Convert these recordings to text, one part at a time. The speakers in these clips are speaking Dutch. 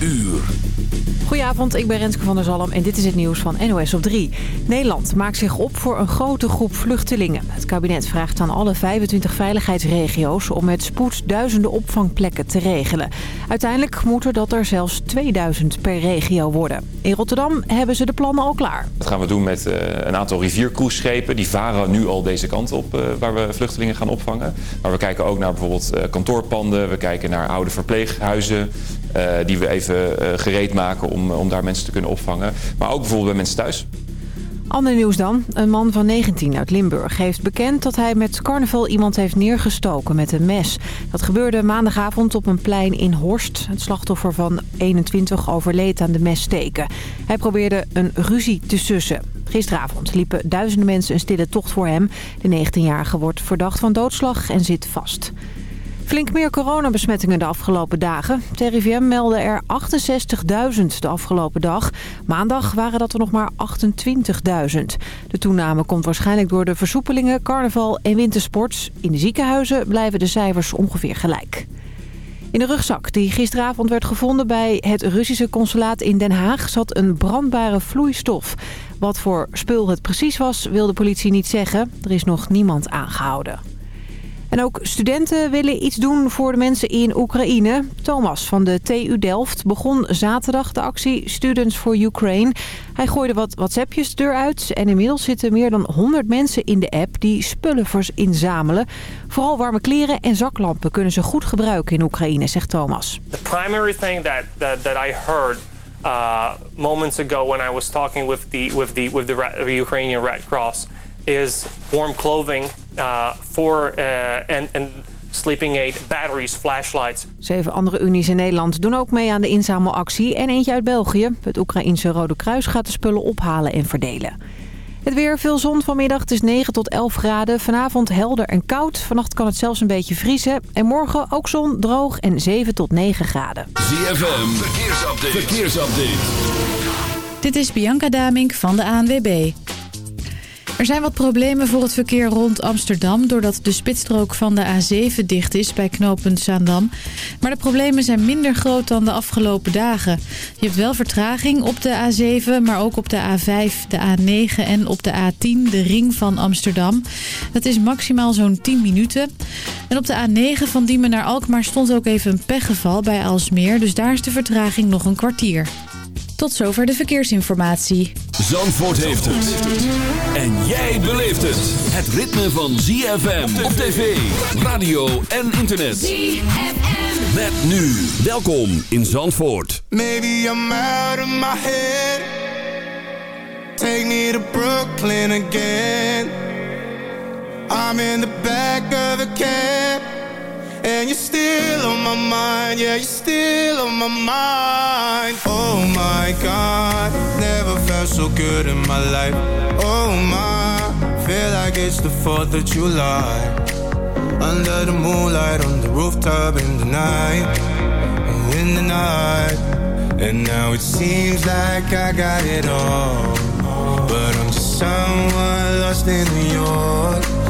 uur. Goedenavond, ik ben Renske van der Zalm en dit is het nieuws van NOS op 3. Nederland maakt zich op voor een grote groep vluchtelingen. Het kabinet vraagt aan alle 25 veiligheidsregio's om met spoed duizenden opvangplekken te regelen. Uiteindelijk moeten dat er zelfs 2000 per regio worden. In Rotterdam hebben ze de plannen al klaar. Dat gaan we doen met uh, een aantal riviercruiseschepen. Die varen nu al deze kant op uh, waar we vluchtelingen gaan opvangen. Maar we kijken ook naar bijvoorbeeld uh, kantoorpanden. We kijken naar oude verpleeghuizen. Die we even gereed maken om, om daar mensen te kunnen opvangen. Maar ook bijvoorbeeld bij mensen thuis. Ander nieuws dan. Een man van 19 uit Limburg heeft bekend dat hij met carnaval iemand heeft neergestoken met een mes. Dat gebeurde maandagavond op een plein in Horst. Het slachtoffer van 21 overleed aan de messteken. Hij probeerde een ruzie te sussen. Gisteravond liepen duizenden mensen een stille tocht voor hem. De 19-jarige wordt verdacht van doodslag en zit vast. Flink meer coronabesmettingen de afgelopen dagen. Het RIVM meldde er 68.000 de afgelopen dag. Maandag waren dat er nog maar 28.000. De toename komt waarschijnlijk door de versoepelingen, carnaval en wintersport. In de ziekenhuizen blijven de cijfers ongeveer gelijk. In de rugzak die gisteravond werd gevonden bij het Russische consulaat in Den Haag... zat een brandbare vloeistof. Wat voor spul het precies was, wil de politie niet zeggen. Er is nog niemand aangehouden. En ook studenten willen iets doen voor de mensen in Oekraïne. Thomas van de TU Delft begon zaterdag de actie Students for Ukraine. Hij gooide wat WhatsAppjes eruit en inmiddels zitten meer dan 100 mensen in de app die spullen voor inzamelen. Vooral warme kleren en zaklampen kunnen ze goed gebruiken in Oekraïne, zegt Thomas. The primary thing that, that, that I heard uh, moments ago when I was talking with the, with the, with the Ukrainian Red Cross is warm clothing for uh, and, and sleeping aid, batteries, flashlights. Zeven andere unies in Nederland doen ook mee aan de inzamelactie. En eentje uit België. Het Oekraïense Rode Kruis gaat de spullen ophalen en verdelen. Het weer, veel zon vanmiddag. Het is 9 tot 11 graden. Vanavond helder en koud. Vannacht kan het zelfs een beetje vriezen. En morgen ook zon, droog en 7 tot 9 graden. ZFM, verkeersupdate. verkeersupdate. Dit is Bianca Damink van de ANWB. Er zijn wat problemen voor het verkeer rond Amsterdam... doordat de spitsstrook van de A7 dicht is bij knooppunt Zaandam. Maar de problemen zijn minder groot dan de afgelopen dagen. Je hebt wel vertraging op de A7, maar ook op de A5, de A9 en op de A10, de ring van Amsterdam. Dat is maximaal zo'n 10 minuten. En op de A9 van Diemen naar Alkmaar stond ook even een pechgeval bij Alsmeer... dus daar is de vertraging nog een kwartier. Tot zover de verkeersinformatie. Zandvoort heeft het. En jij beleeft het. Het ritme van ZFM op tv, radio en internet. ZFM. Met nu. Welkom in Zandvoort. Maybe I'm out of my head. Take me to Brooklyn again. I'm in the back of a cab. And you're still on my mind, yeah, you're still on my mind. Oh my God, never felt so good in my life. Oh my, feel like it's the 4th of July. Under the moonlight, on the rooftop in the night. In the night. And now it seems like I got it all. But I'm just someone lost in New York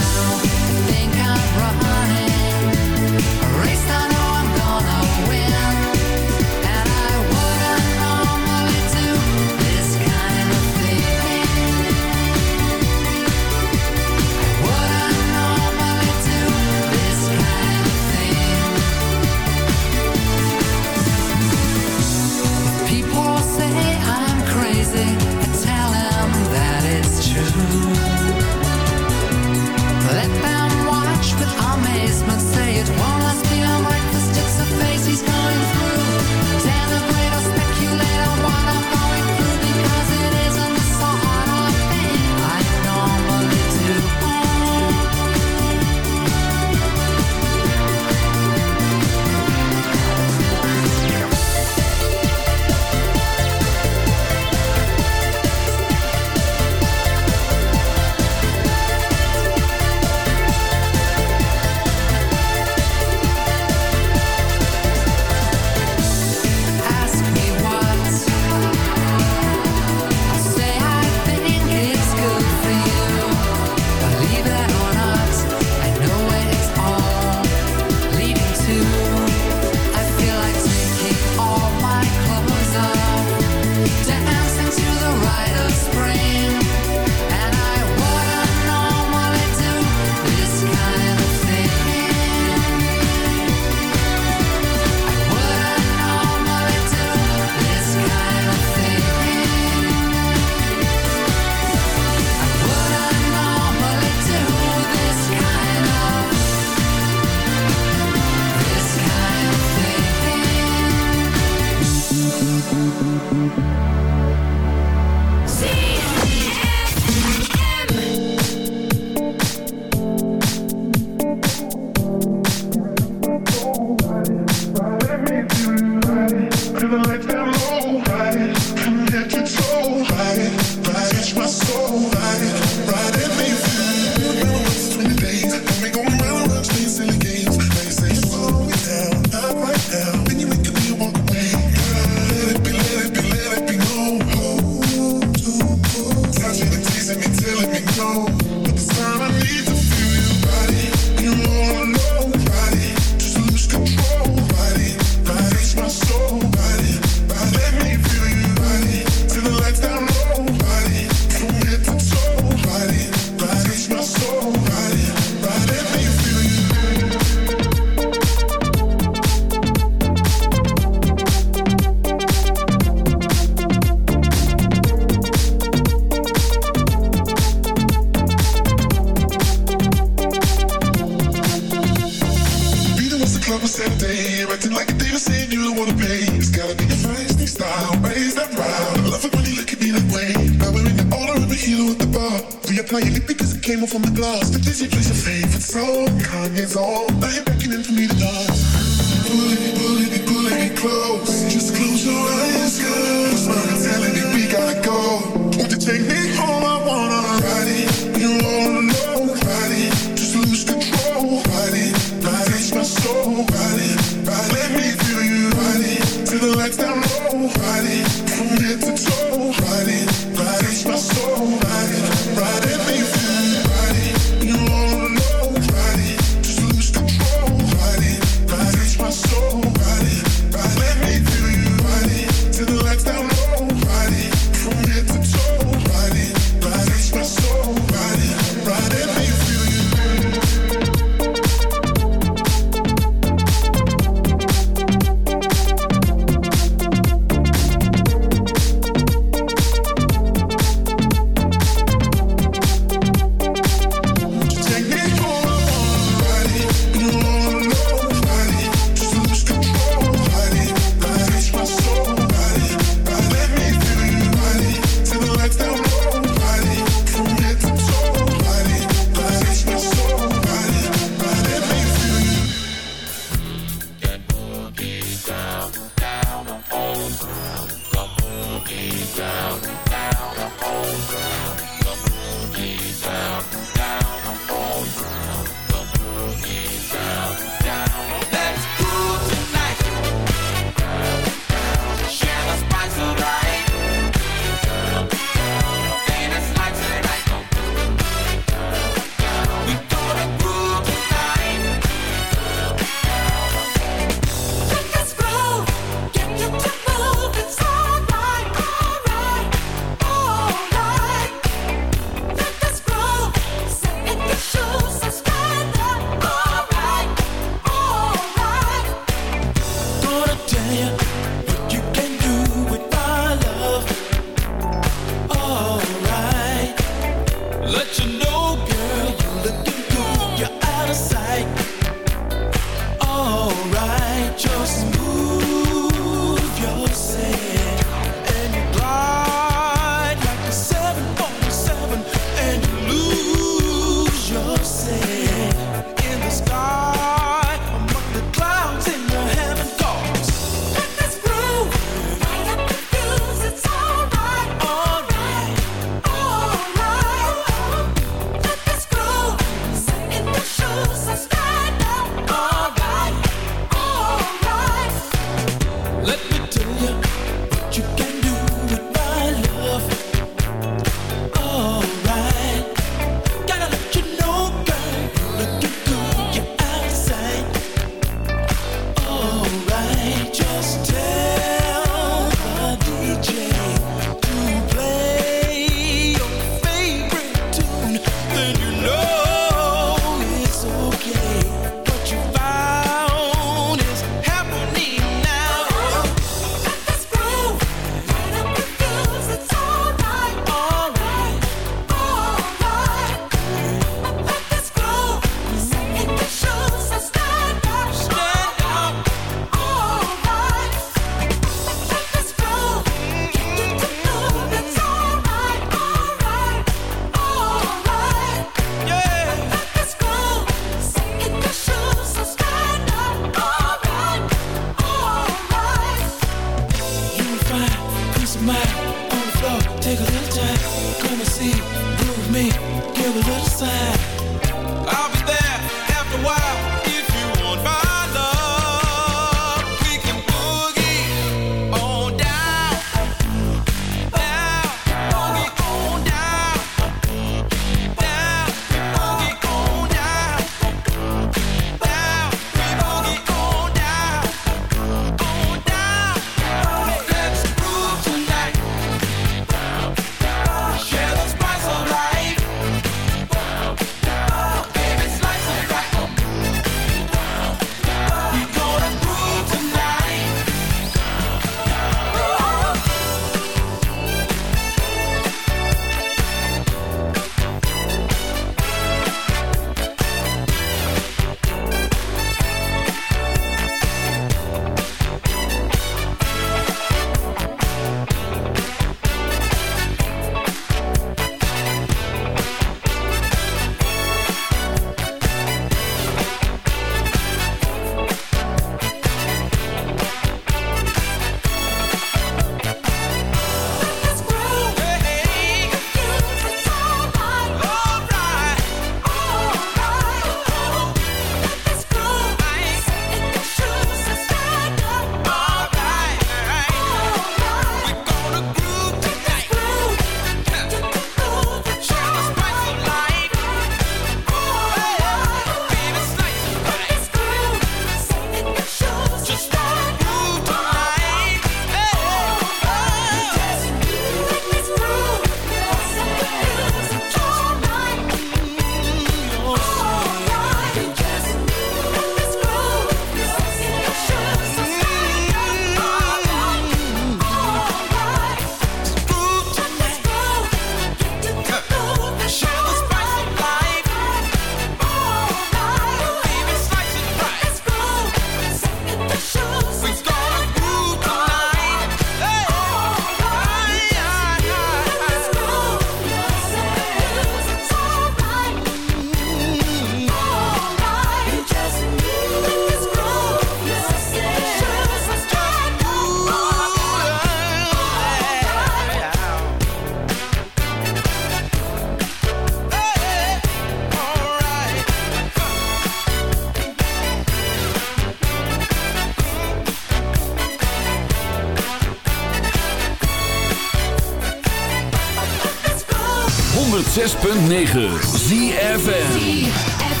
106.9 ZFN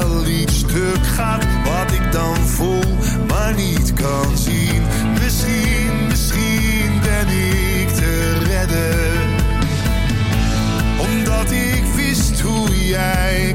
wel iets stuk gaat, wat ik dan voel, maar niet kan zien. Misschien, misschien ben ik te redden, omdat ik wist hoe jij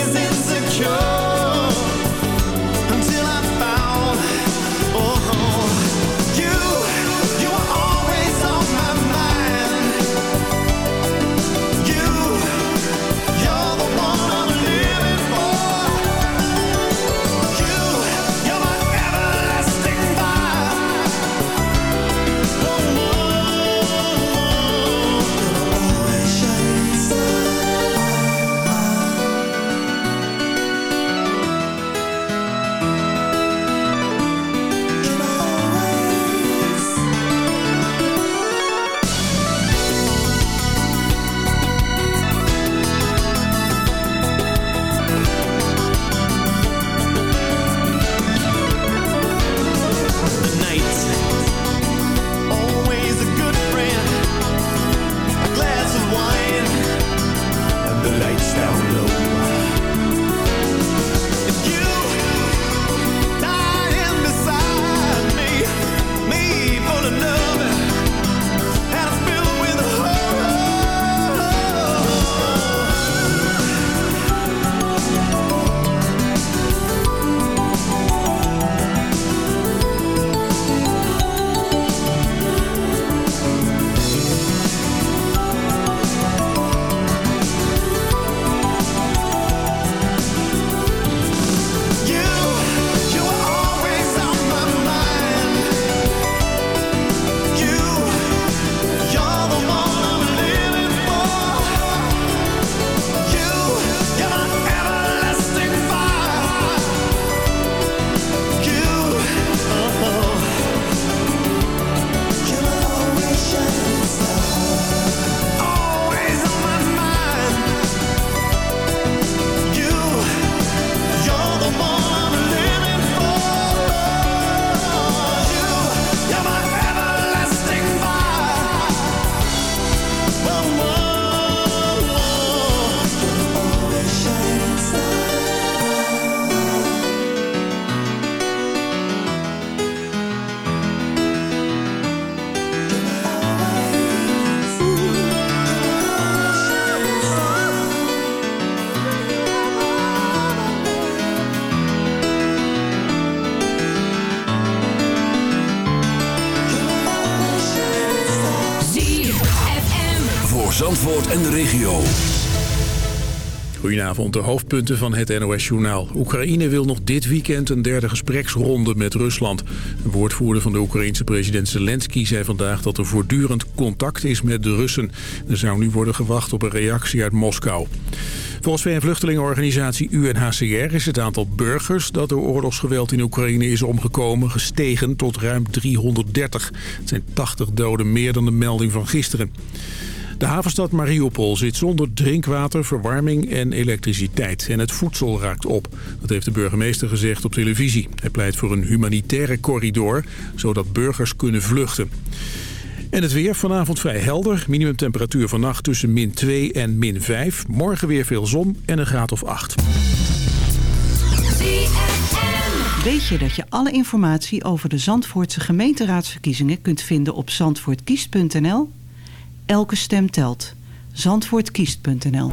De hoofdpunten van het NOS-journaal. Oekraïne wil nog dit weekend een derde gespreksronde met Rusland. Een woordvoerder van de Oekraïense president Zelensky zei vandaag dat er voortdurend contact is met de Russen. Er zou nu worden gewacht op een reactie uit Moskou. Volgens VN-vluchtelingenorganisatie UNHCR is het aantal burgers dat door oorlogsgeweld in Oekraïne is omgekomen gestegen tot ruim 330. Het zijn 80 doden meer dan de melding van gisteren. De havenstad Mariupol zit zonder drinkwater, verwarming en elektriciteit. En het voedsel raakt op. Dat heeft de burgemeester gezegd op televisie. Hij pleit voor een humanitaire corridor, zodat burgers kunnen vluchten. En het weer vanavond vrij helder. Minimumtemperatuur vannacht tussen min 2 en min 5. Morgen weer veel zon en een graad of 8. Weet je dat je alle informatie over de Zandvoortse gemeenteraadsverkiezingen kunt vinden op zandvoortkiest.nl? Elke stem telt. Zandvoortkiest.nl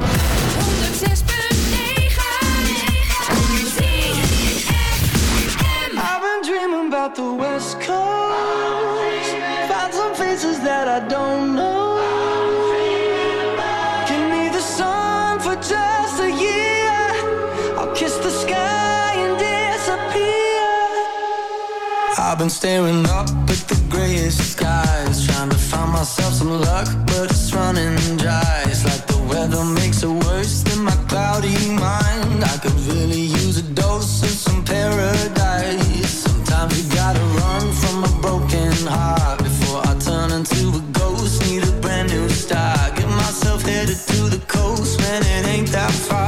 about the west coast. Find some faces that I don't know. Give me the sun for just a year. I'll kiss the sky and disappear. I've been staring up at the grayest sky. myself some luck, but it's running dry. It's like the weather makes it worse than my cloudy mind. I could really use a dose of some paradise. Sometimes you gotta run from a broken heart before I turn into a ghost. Need a brand new start. Get myself headed to the coast, man. It ain't that far.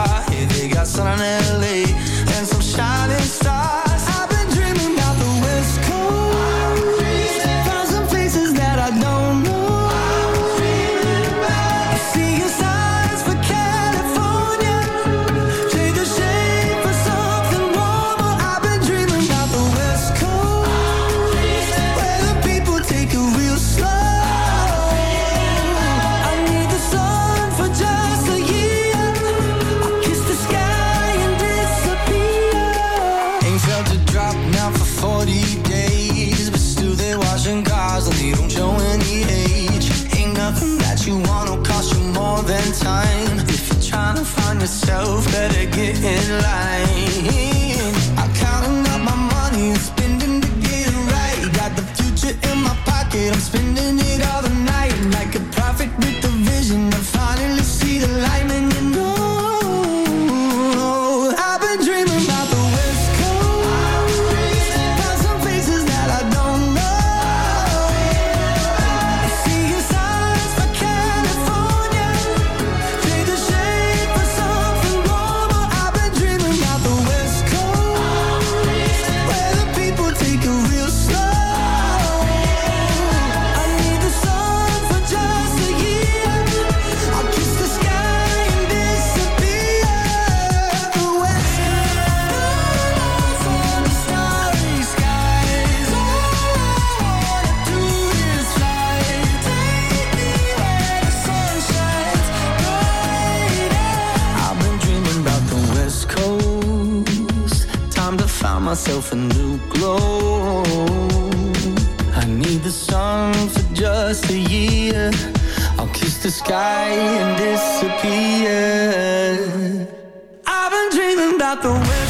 out the window.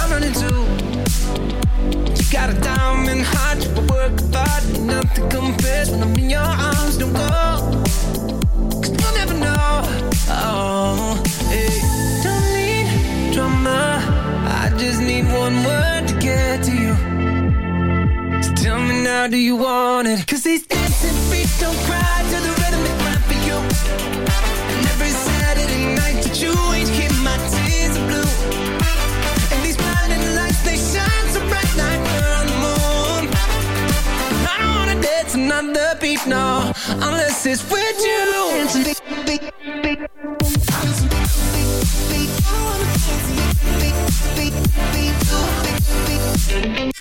I'm running too. You got a diamond heart, you work hard, nothing compares when I'm in your arms. Don't go, cause you'll never know. Oh, hey. Don't need drama, I just need one word to get to you. So tell me now, do you want it? Cause these dancing feet don't cry to the rhythm they cry for you. And every Saturday night that you ain't hit my time. Wanna dance beat, no, unless it's with you. Dancing beat, beat, beat.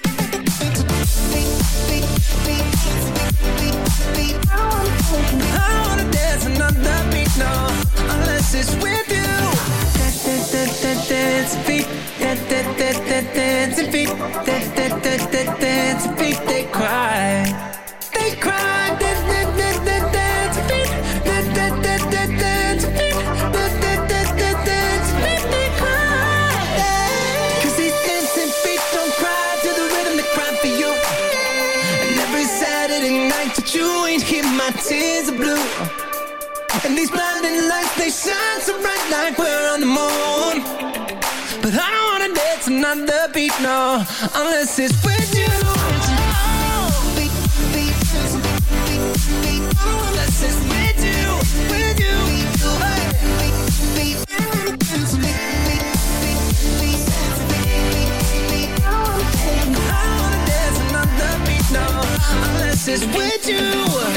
Tears are blue. And these blinding lights, they shine so bright like we're on the moon. But I don't wanna dance another beat, no, unless it's with you. Unless it's with you, with you. I wanna dance another beat, no, unless it's with you.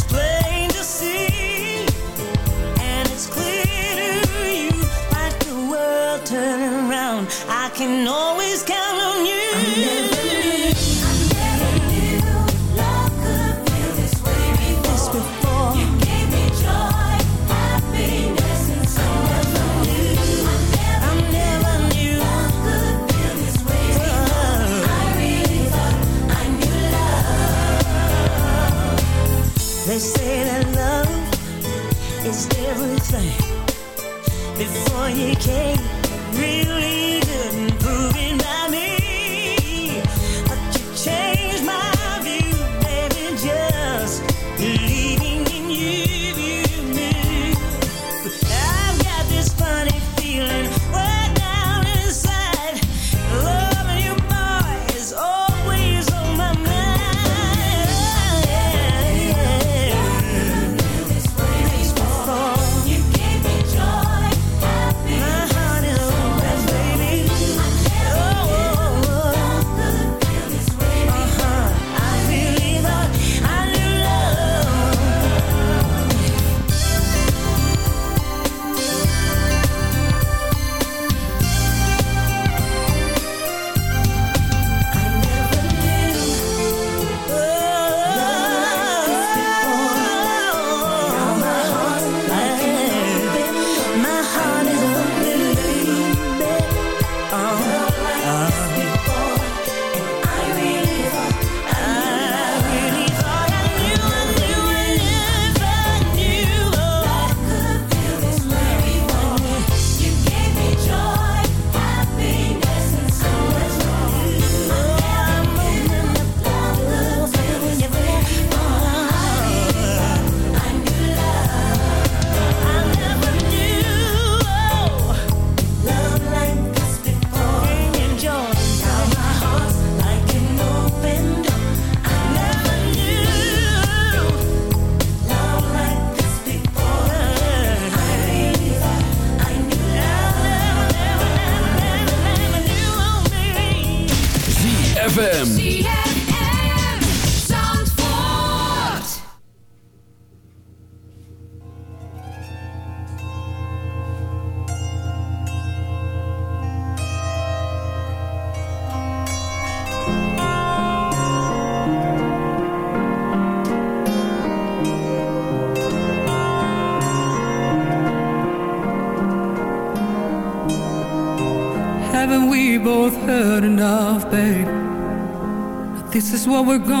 can always count we're going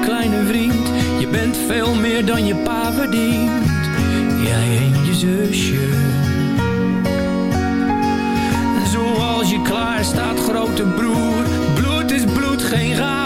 kleine vriend. Je bent veel meer dan je pa verdient. Jij en je zusje. Zoals je klaar staat, grote broer. Bloed is bloed, geen gaaf